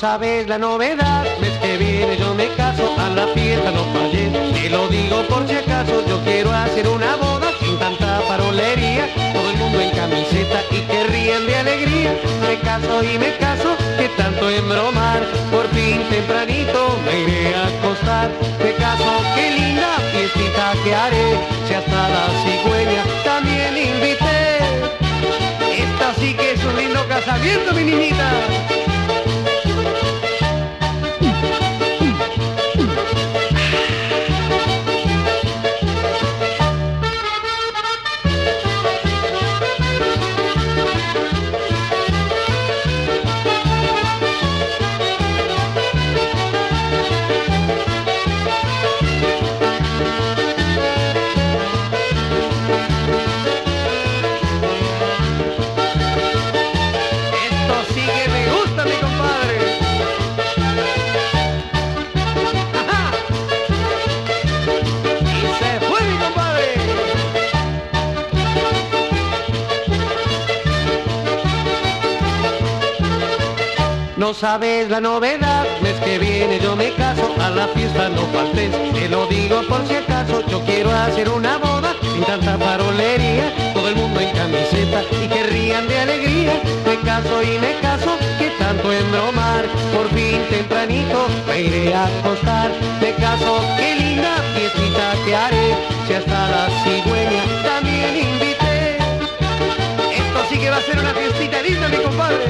sabes la novedad, mes que viene yo me caso, a la fiesta no fallé. Te lo digo por si acaso, yo quiero hacer una boda sin tanta parolería. Todo el mundo en camiseta y que ríen de alegría. Me caso y me caso, que tanto embromar. Por fin tempranito me iré a acostar. Me caso, qué linda fiestita que haré. Si hasta la cigüeña también invité. Esta sí que es un lindo casamiento, mi niñita. No sabes la novedad, mes que viene yo me caso, a la fiesta no faltes, te lo digo por si acaso, yo quiero hacer una boda sin tanta parolería, todo el mundo en camiseta y que rían de alegría, me caso y me caso, que tanto embromar, por fin tempranito me iré a acostar, me caso, qué linda fiestita que haré, si hasta la cigüeña también invité, esto sí que va a ser una fiestita linda mi compadre.